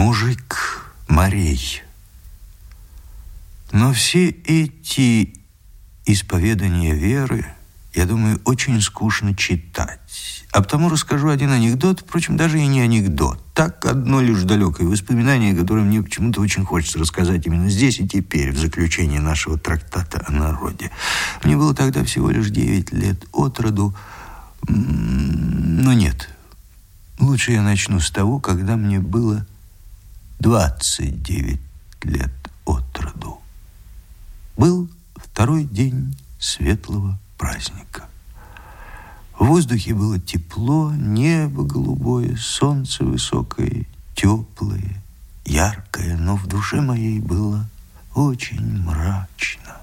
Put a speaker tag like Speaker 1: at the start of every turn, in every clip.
Speaker 1: мужик морей. Но все эти исповедания веры, я думаю, очень скучно читать. А потому расскажу один анекдот, впрочем, даже и не анекдот. Так, одно лишь далекое воспоминание, которое мне почему-то очень хочется рассказать именно здесь и теперь, в заключении нашего трактата о народе. Мне было тогда всего лишь 9 лет от роду. Но нет, лучше я начну с того, когда мне было 29 лет от роду. Был второй день светлого праздника. В воздухе было тепло, небо голубое, солнце высокое, теплое, яркое, но в душе моей было очень мрачно.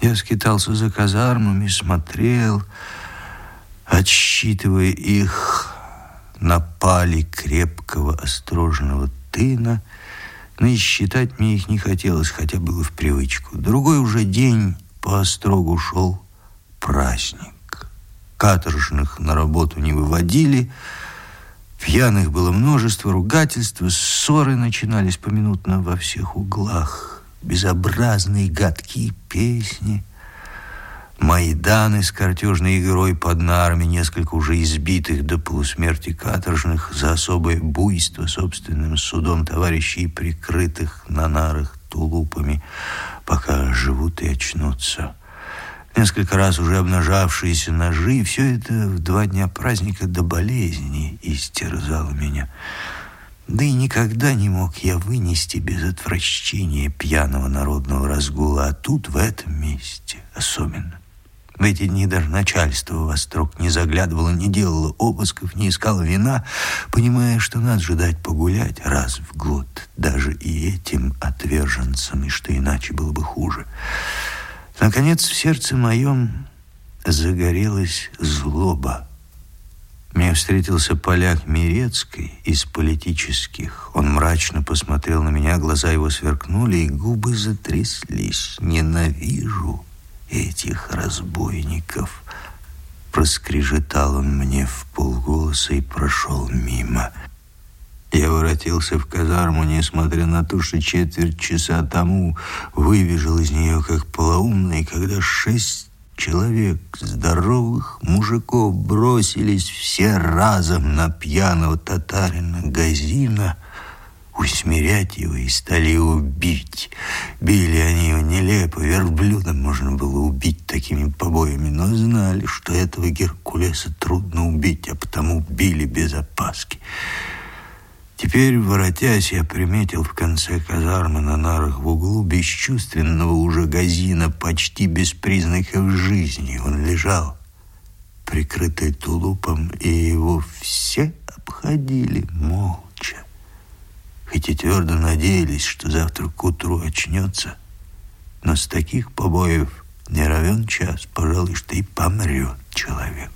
Speaker 1: Я скитался за казармами, смотрел, отсчитывая их на пали крепкого острожного тына, но и считать мне их не хотелось, хотя было в привычку. Другой уже день по острогу шел праздник. Каторжных на работу не выводили, пьяных было множество, ругательства, ссоры начинались поминутно во всех углах, безобразные гадкие песни — Майданы с картежной игрой под нарами, несколько уже избитых до полусмерти каторжных за особое буйство собственным судом товарищей, прикрытых на нарах тулупами, пока живут и очнутся. Несколько раз уже обнажавшиеся ножи, все это в два дня праздника до болезни истерзало меня. Да и никогда не мог я вынести без отвращения пьяного народного разгула, а тут, в этом месте, особенно. В эти дни даже начальство в Острог не заглядывало, не делало обысков, не искало вина, понимая, что надо же дать погулять раз в год, даже и этим отверженцам, и что иначе было бы хуже. Наконец, в сердце моем загорелась злоба. Мне встретился поляк Мирецкий из политических. Он мрачно посмотрел на меня, глаза его сверкнули, и губы затряслись. «Ненавижу!» Этих разбойников. Проскрежетал он мне в полголоса и прошел мимо. Я воротился в казарму, несмотря на то, что четверть часа тому выбежал из нее как полоумный, когда шесть человек, здоровых мужиков, бросились все разом на пьяного татарина Газина — усмирять его и стали его бить. Били они его нелепо, верблюдом можно было убить такими побоями, но знали, что этого Геркулеса трудно убить, а потому били без опаски. Теперь, воротясь, я приметил в конце казармы на нарах в углу бесчувственного уже газина, почти без признаков жизни. Он лежал, прикрытый тулупом, и его все обходили молча хоть и твердо надеялись, что завтра к утру очнется. Но с таких побоев не равен час, пожалуй, что и помрет человек.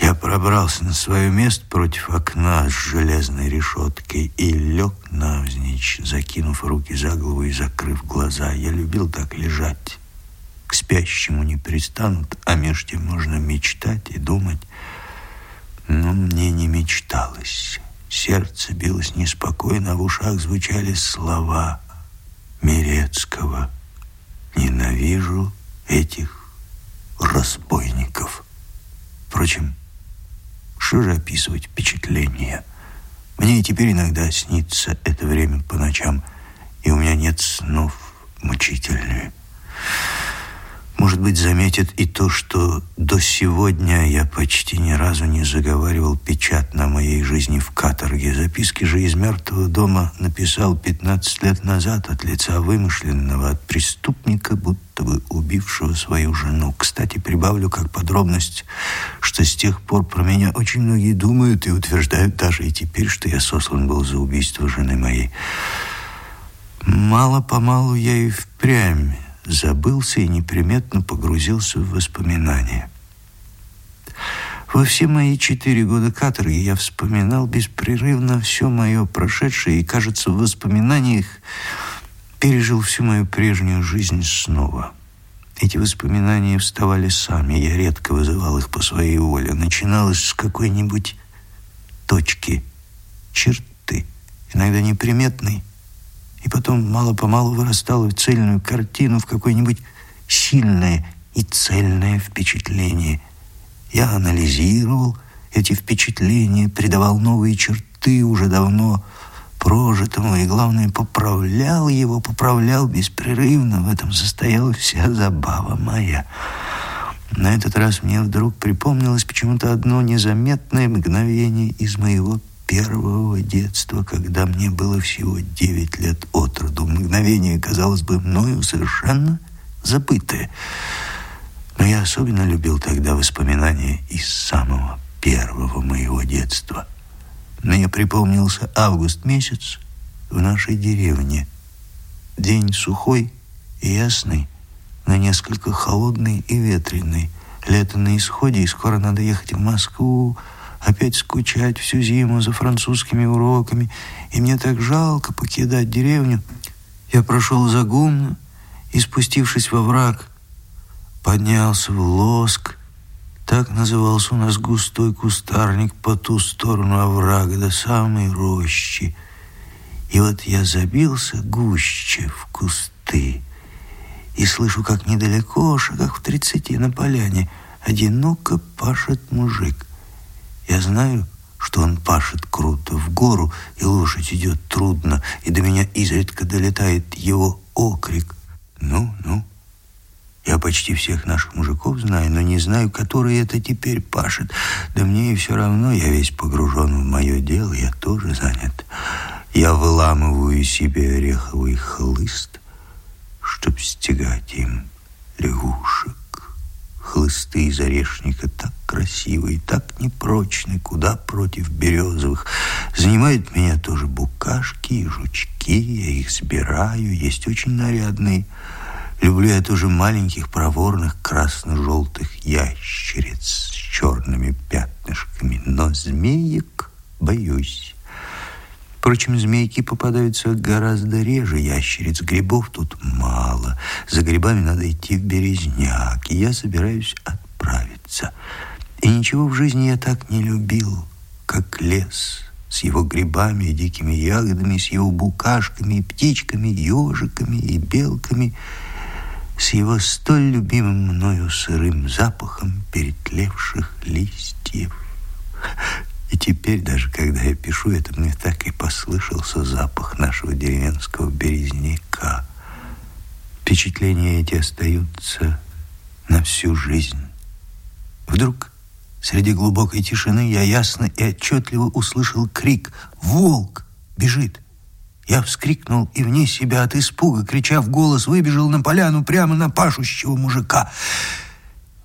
Speaker 1: Я пробрался на свое место против окна с железной решеткой и лег навзничь, закинув руки за голову и закрыв глаза. Я любил так лежать. К спящему не пристанут, а между тем можно мечтать и думать. Но мне не мечталось. Сердце билось неспокойно, а в ушах звучали слова Мирецкого. «Ненавижу этих разбойников». Впрочем, что же описывать впечатления? Мне и теперь иногда снится это время по ночам, и у меня нет снов мучительных. Может быть, заметит и то, что до сегодня я почти ни разу не заговаривал печатно о моей жизни в каторге. Записки же из мертвого дома написал 15 лет назад от лица вымышленного, от преступника, будто бы убившего свою жену. Кстати, прибавлю как подробность, что с тех пор про меня очень многие думают и утверждают даже и теперь, что я сослан был за убийство жены моей. Мало-помалу я и впрямь забылся и неприметно погрузился в воспоминания. Во все мои четыре года каторги я вспоминал беспрерывно все мое прошедшее и, кажется, в воспоминаниях пережил всю мою прежнюю жизнь снова. Эти воспоминания вставали сами, я редко вызывал их по своей воле. Начиналось с какой-нибудь точки, черты, иногда неприметные, и потом мало-помалу вырастала в цельную картину, в какое-нибудь сильное и цельное впечатление. Я анализировал эти впечатления, придавал новые черты уже давно прожитому, и, главное, поправлял его, поправлял беспрерывно. В этом состояла вся забава моя. На этот раз мне вдруг припомнилось почему-то одно незаметное мгновение из моего первого детства, когда мне было всего девять лет от роду. Мгновение, казалось бы, мною совершенно забытое. Но я особенно любил тогда воспоминания из самого первого моего детства. Мне припомнился август месяц в нашей деревне. День сухой и ясный, но несколько холодный и ветреный. Лето на исходе, и скоро надо ехать в Москву, опять скучать всю зиму за французскими уроками, и мне так жалко покидать деревню. Я прошел за гумно и, спустившись во враг, поднялся в лоск. Так назывался у нас густой кустарник по ту сторону оврага до самой рощи. И вот я забился гуще в кусты и слышу, как недалеко, шагах в тридцати на поляне, одиноко пашет мужик. Я знаю, что он пашет круто в гору, и лошадь идет трудно, и до меня изредка долетает его окрик. Ну, ну, я почти всех наших мужиков знаю, но не знаю, который это теперь пашет. Да мне и все равно, я весь погружен в мое дело, я тоже занят. Я выламываю себе ореховый хлыст, чтоб стегать им лягушек хлысты из орешника так красивы и так непрочны, куда против березовых. Занимают меня тоже букашки и жучки, я их собираю, есть очень нарядные. Люблю я тоже маленьких проворных красно-желтых ящериц с черными пятнышками, но змеек боюсь. Впрочем, змейки попадаются гораздо реже, ящериц, грибов тут мало. За грибами надо идти в березняк, и я собираюсь отправиться. И ничего в жизни я так не любил, как лес с его грибами и дикими ягодами, с его букашками и птичками, ежиками и белками, с его столь любимым мною сырым запахом перетлевших листьев. И теперь, даже когда я пишу это, мне так и послышался запах нашего деревенского березняка. Впечатления эти остаются на всю жизнь. Вдруг среди глубокой тишины я ясно и отчетливо услышал крик «Волк! Бежит!» Я вскрикнул и вне себя от испуга, крича в голос, выбежал на поляну прямо на пашущего мужика.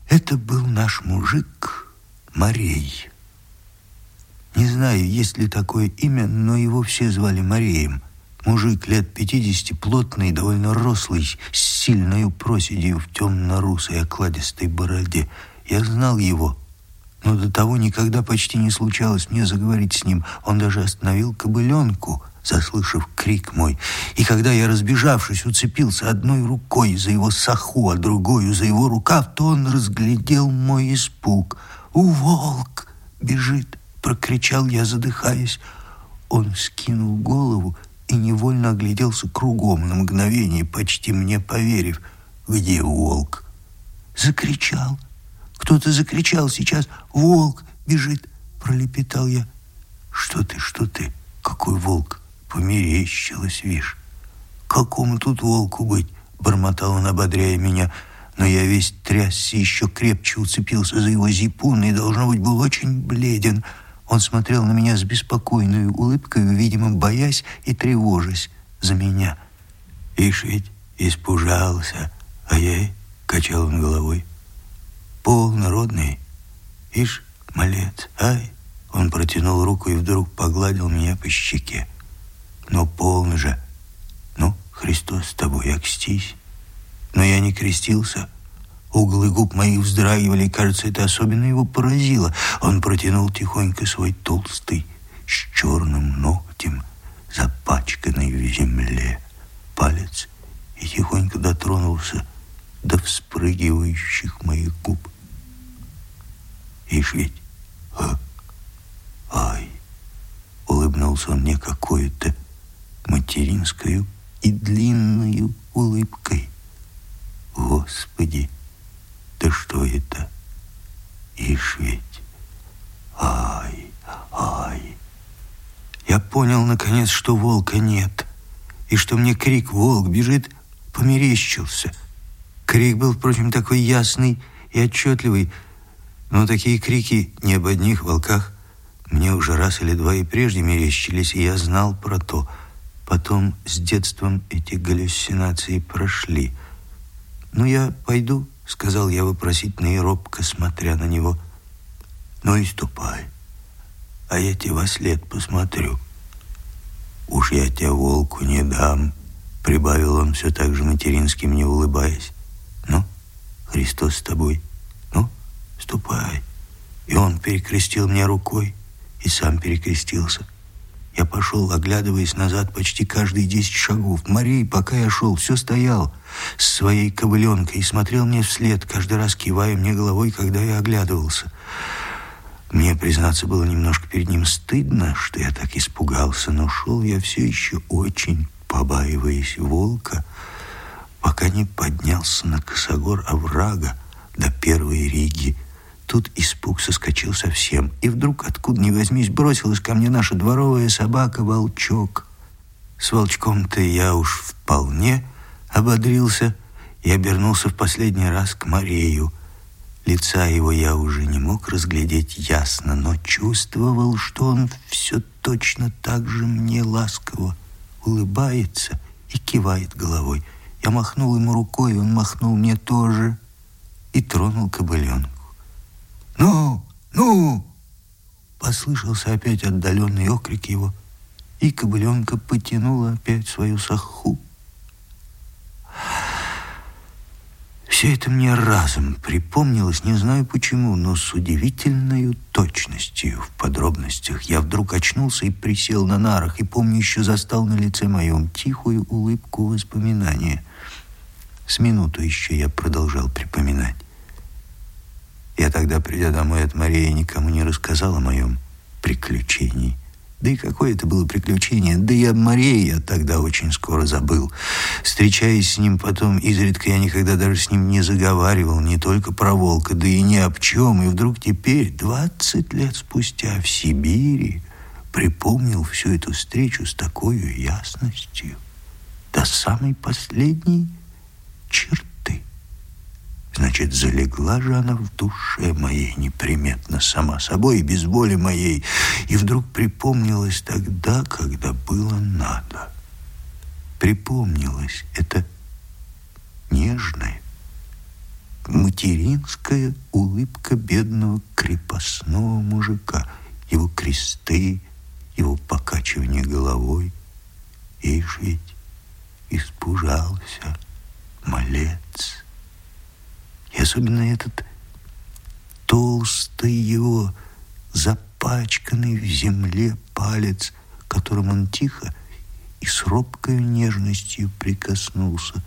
Speaker 1: Это был наш мужик Марей. Не знаю, есть ли такое имя, но его все звали Мареем. Мужик лет пятидесяти, плотный, довольно рослый, с сильной проседью в темно-русой окладистой бороде. Я знал его, но до того никогда почти не случалось мне заговорить с ним. Он даже остановил кобыленку, заслышав крик мой. И когда я, разбежавшись, уцепился одной рукой за его саху, а другой за его рукав, то он разглядел мой испуг. «У, волк! Бежит!» Прокричал я, задыхаясь. Он скинул голову и невольно огляделся кругом на мгновение, почти мне поверив. «Где волк?» Закричал. Кто-то закричал сейчас. «Волк бежит!» Пролепетал я. «Что ты, что ты? Какой волк?» Померещилось, вишь. «Какому тут волку быть?» Бормотал он, ободряя меня. Но я весь трясся, еще крепче уцепился за его зипун и, должно быть, был очень бледен. Он смотрел на меня с беспокойной улыбкой, видимо, боясь и тревожась за меня. Ишь ведь испужался, а я качал он головой. Полнородный, ишь, малец, ай. Он протянул руку и вдруг погладил меня по щеке. Но полно же. Ну, Христос с тобой, окстись. Но я не крестился, — Углы губ моих вздрагивали, кажется, это особенно его поразило. Он протянул тихонько свой толстый, с черным ногтем, запачканный в земле, палец и тихонько дотронулся до вспрыгивающих моих губ. Ишь ведь, а, ай, улыбнулся он мне какую-то материнскую и длинную улыбкой. Господи, да что это? Ишь ведь, ай, ай. Я понял, наконец, что волка нет, и что мне крик «Волк бежит!» померещился. Крик был, впрочем, такой ясный и отчетливый, но такие крики не об одних волках мне уже раз или два и прежде мерещились, и я знал про то. Потом с детством эти галлюцинации прошли. «Ну, я пойду», — сказал я вопросительно и робко, смотря на него. «Ну и ступай, а я тебе во след посмотрю». «Уж я тебе волку не дам», — прибавил он все так же матерински мне улыбаясь. «Ну, Христос с тобой, ну, ступай». И он перекрестил мне рукой и сам перекрестился. Я пошел, оглядываясь назад почти каждые десять шагов. Марий, пока я шел, все стоял с своей ковыленкой и смотрел мне вслед, каждый раз кивая мне головой, когда я оглядывался. Мне, признаться, было немножко перед ним стыдно, что я так испугался, но шел я все еще очень, побаиваясь волка, пока не поднялся на косогор оврага до первой Риги, Тут испуг соскочил совсем, и вдруг, откуда ни возьмись, бросилась ко мне наша дворовая собака-волчок. С волчком-то я уж вполне ободрился и обернулся в последний раз к Марею. Лица его я уже не мог разглядеть ясно, но чувствовал, что он все точно так же мне ласково улыбается и кивает головой. Я махнул ему рукой, он махнул мне тоже и тронул кобыленку. «Ну, ну!» Послышался опять отдаленный окрик его, и кобыленка потянула опять свою саху. Все это мне разом припомнилось, не знаю почему, но с удивительной точностью в подробностях. Я вдруг очнулся и присел на нарах, и, помню, еще застал на лице моем тихую улыбку воспоминания. С минуту еще я продолжал припоминать. Я тогда, придя домой от Марии, никому не рассказал о моем приключении. Да и какое это было приключение. Да и об Марии я тогда очень скоро забыл. Встречаясь с ним потом, изредка я никогда даже с ним не заговаривал, не только про волка, да и ни об чем. И вдруг теперь, двадцать лет спустя, в Сибири, припомнил всю эту встречу с такой ясностью. До самой последней черты. Значит, залегла же она в душе моей неприметно сама собой и без воли моей, и вдруг припомнилась тогда, когда было надо. Припомнилась это нежная, материнская улыбка бедного крепостного мужика, его кресты, его покачивание головой. Ишь ведь испужался малец. И особенно этот толстый его, запачканный в земле палец, которым он тихо и с робкой нежностью прикоснулся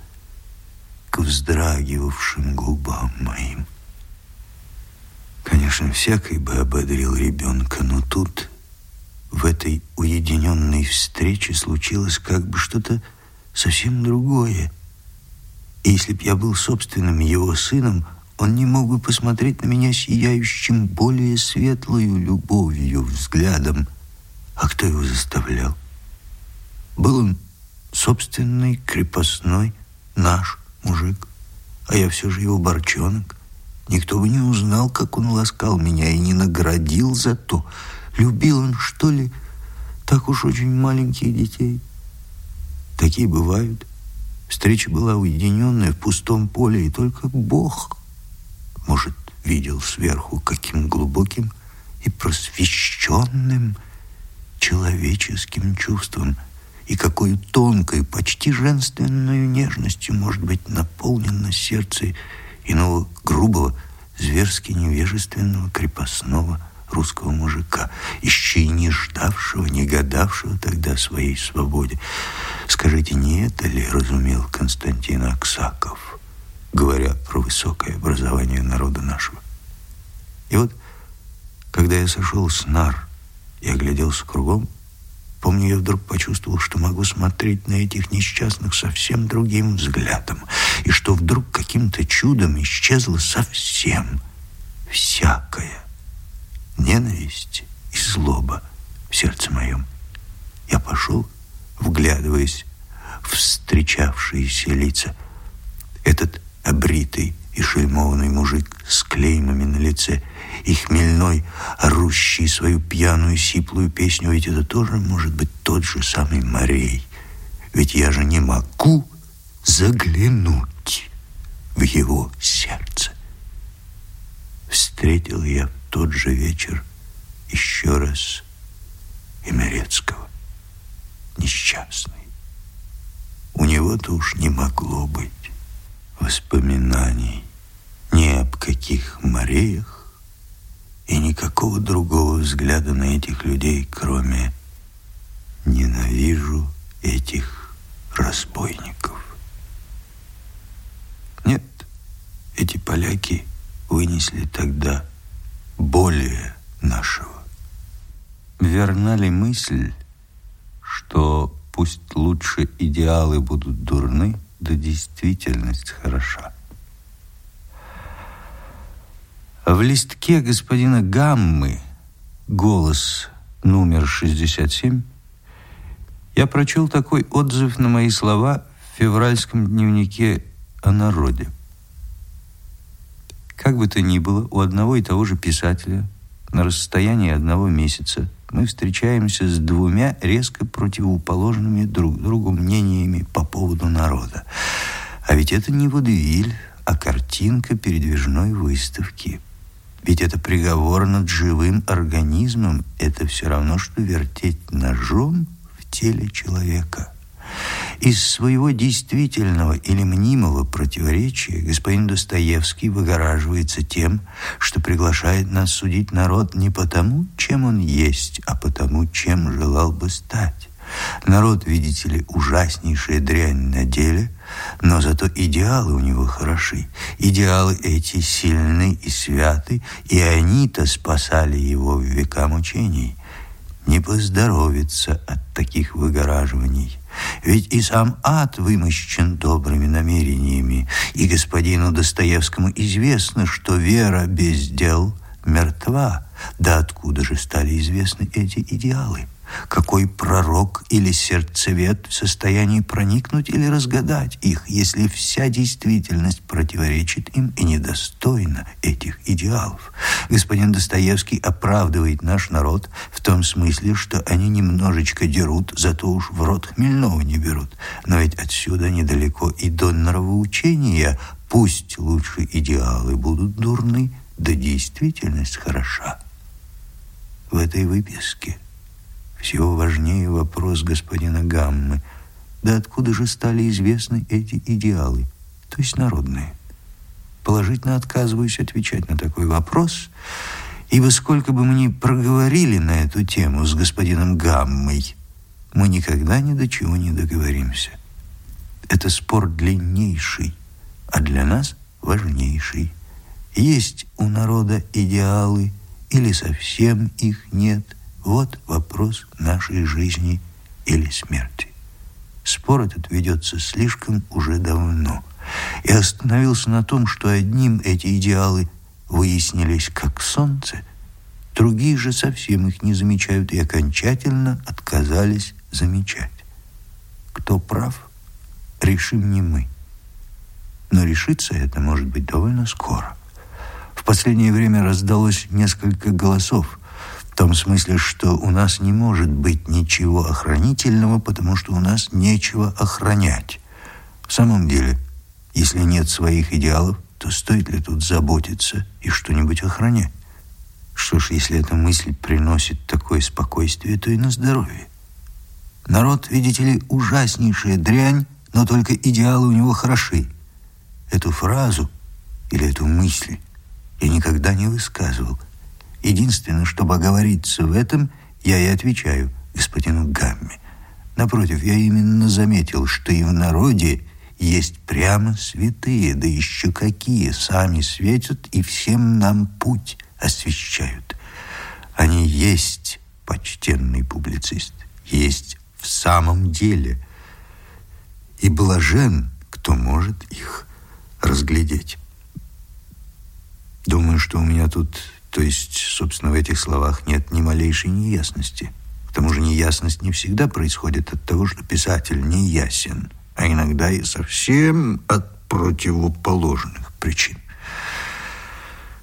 Speaker 1: к вздрагивавшим губам моим. Конечно, всякий бы ободрил ребенка, но тут, в этой уединенной встрече, случилось как бы что-то совсем другое — и если б я был собственным его сыном, он не мог бы посмотреть на меня сияющим более светлою любовью, взглядом. А кто его заставлял? Был он собственный, крепостной, наш мужик, а я все же его борчонок. Никто бы не узнал, как он ласкал меня и не наградил за то. Любил он, что ли, так уж очень маленьких детей. Такие бывают. Встреча была уединенная в пустом поле, и только Бог, может, видел сверху, каким глубоким и просвещенным человеческим чувством и какой тонкой, почти женственной нежностью может быть наполнено сердце иного грубого, зверски невежественного крепостного русского мужика, еще и не ждавшего, не гадавшего тогда своей свободе. Скажите, не это ли разумел Константин Аксаков, говоря про высокое образование народа нашего? И вот, когда я сошел с нар и огляделся кругом, Помню, я вдруг почувствовал, что могу смотреть на этих несчастных совсем другим взглядом, и что вдруг каким-то чудом исчезло совсем всякое ненависть и злоба в сердце моем. Я пошел, вглядываясь в встречавшиеся лица. Этот обритый и шельмованный мужик с клеймами на лице и хмельной, орущий свою пьяную сиплую песню, ведь это тоже может быть тот же самый Морей. Ведь я же не могу заглянуть в его сердце. Встретил я тот же вечер еще раз Имерецкого, несчастный. У него-то уж не могло быть воспоминаний ни об каких мореях и никакого другого взгляда на этих людей, кроме «ненавижу этих разбойников». Нет, эти поляки вынесли тогда более нашего. Верна ли мысль, что пусть лучше идеалы будут дурны, да действительность хороша? В листке господина Гаммы «Голос номер 67» я прочел такой отзыв на мои слова в февральском дневнике о народе. Как бы то ни было, у одного и того же писателя на расстоянии одного месяца мы встречаемся с двумя резко противоположными друг другу мнениями по поводу народа. А ведь это не водевиль, а картинка передвижной выставки. Ведь это приговор над живым организмом. Это все равно, что вертеть ножом в теле человека. Из своего действительного или мнимого противоречия господин Достоевский выгораживается тем, что приглашает нас судить народ не потому, чем он есть, а потому, чем желал бы стать. Народ, видите ли, ужаснейшая дрянь на деле, но зато идеалы у него хороши. Идеалы эти сильны и святы, и они-то спасали его в века мучений. Не поздоровится от таких выгораживаний. Ведь и сам ад вымощен добрыми намерениями, и господину Достоевскому известно, что вера без дел мертва. Да откуда же стали известны эти идеалы? Какой пророк или сердцевед в состоянии проникнуть или разгадать их, если вся действительность противоречит им и недостойна этих идеалов? Господин Достоевский оправдывает наш народ в том смысле, что они немножечко дерут, зато уж в рот хмельного не берут. Но ведь отсюда недалеко и до нравоучения. Пусть лучше идеалы будут дурны, да действительность хороша. В этой выписке – всего важнее вопрос господина Гаммы. Да откуда же стали известны эти идеалы, то есть народные? Положительно отказываюсь отвечать на такой вопрос, ибо сколько бы мы ни проговорили на эту тему с господином Гаммой, мы никогда ни до чего не договоримся. Это спор длиннейший, а для нас важнейший. Есть у народа идеалы или совсем их нет – вот вопрос нашей жизни или смерти. Спор этот ведется слишком уже давно и остановился на том, что одним эти идеалы выяснились как солнце, другие же совсем их не замечают и окончательно отказались замечать. Кто прав, решим не мы. Но решиться это может быть довольно скоро. В последнее время раздалось несколько голосов – в том смысле, что у нас не может быть ничего охранительного, потому что у нас нечего охранять. В самом деле, если нет своих идеалов, то стоит ли тут заботиться и что-нибудь охранять? Что ж, если эта мысль приносит такое спокойствие, то и на здоровье. Народ, видите ли, ужаснейшая дрянь, но только идеалы у него хороши. Эту фразу или эту мысль я никогда не высказывал – Единственное, чтобы оговориться в этом, я и отвечаю господину Гамме. Напротив, я именно заметил, что и в народе есть прямо святые, да еще какие, сами светят и всем нам путь освещают. Они есть почтенный публицист, есть в самом деле. И блажен, кто может их разглядеть. Думаю, что у меня тут, то есть, собственно, в этих словах нет ни малейшей неясности. К тому же неясность не всегда происходит от того, что писатель не ясен, а иногда и совсем от противоположных причин.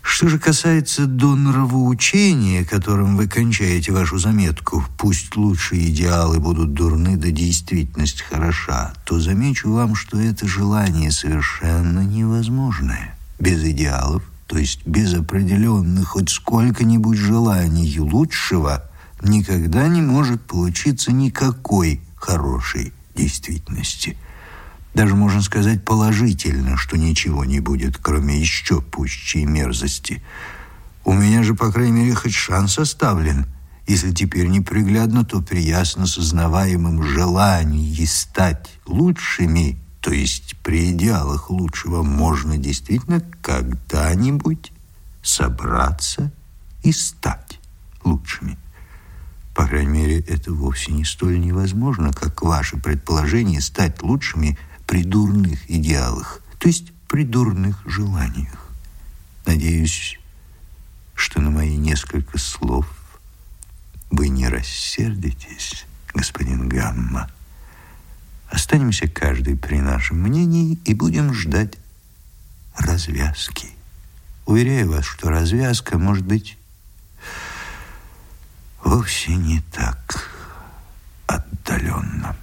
Speaker 1: Что же касается до нравоучения, которым вы кончаете вашу заметку, пусть лучшие идеалы будут дурны, да действительность хороша, то замечу вам, что это желание совершенно невозможное. Без идеалов, то есть без определенных хоть сколько-нибудь желаний лучшего, никогда не может получиться никакой хорошей действительности – даже можно сказать положительно, что ничего не будет, кроме еще пущей мерзости. У меня же, по крайней мере, хоть шанс оставлен. Если теперь неприглядно, то при ясно сознаваемом желании стать лучшими, то есть при идеалах лучшего, можно действительно когда-нибудь собраться и стать лучшими. По крайней мере, это вовсе не столь невозможно, как ваше предположение стать лучшими – при дурных идеалах, то есть при дурных желаниях. Надеюсь, что на мои несколько слов вы не рассердитесь, господин Гамма. Останемся каждый при нашем мнении и будем ждать развязки. Уверяю вас, что развязка может быть вовсе не так отдаленно.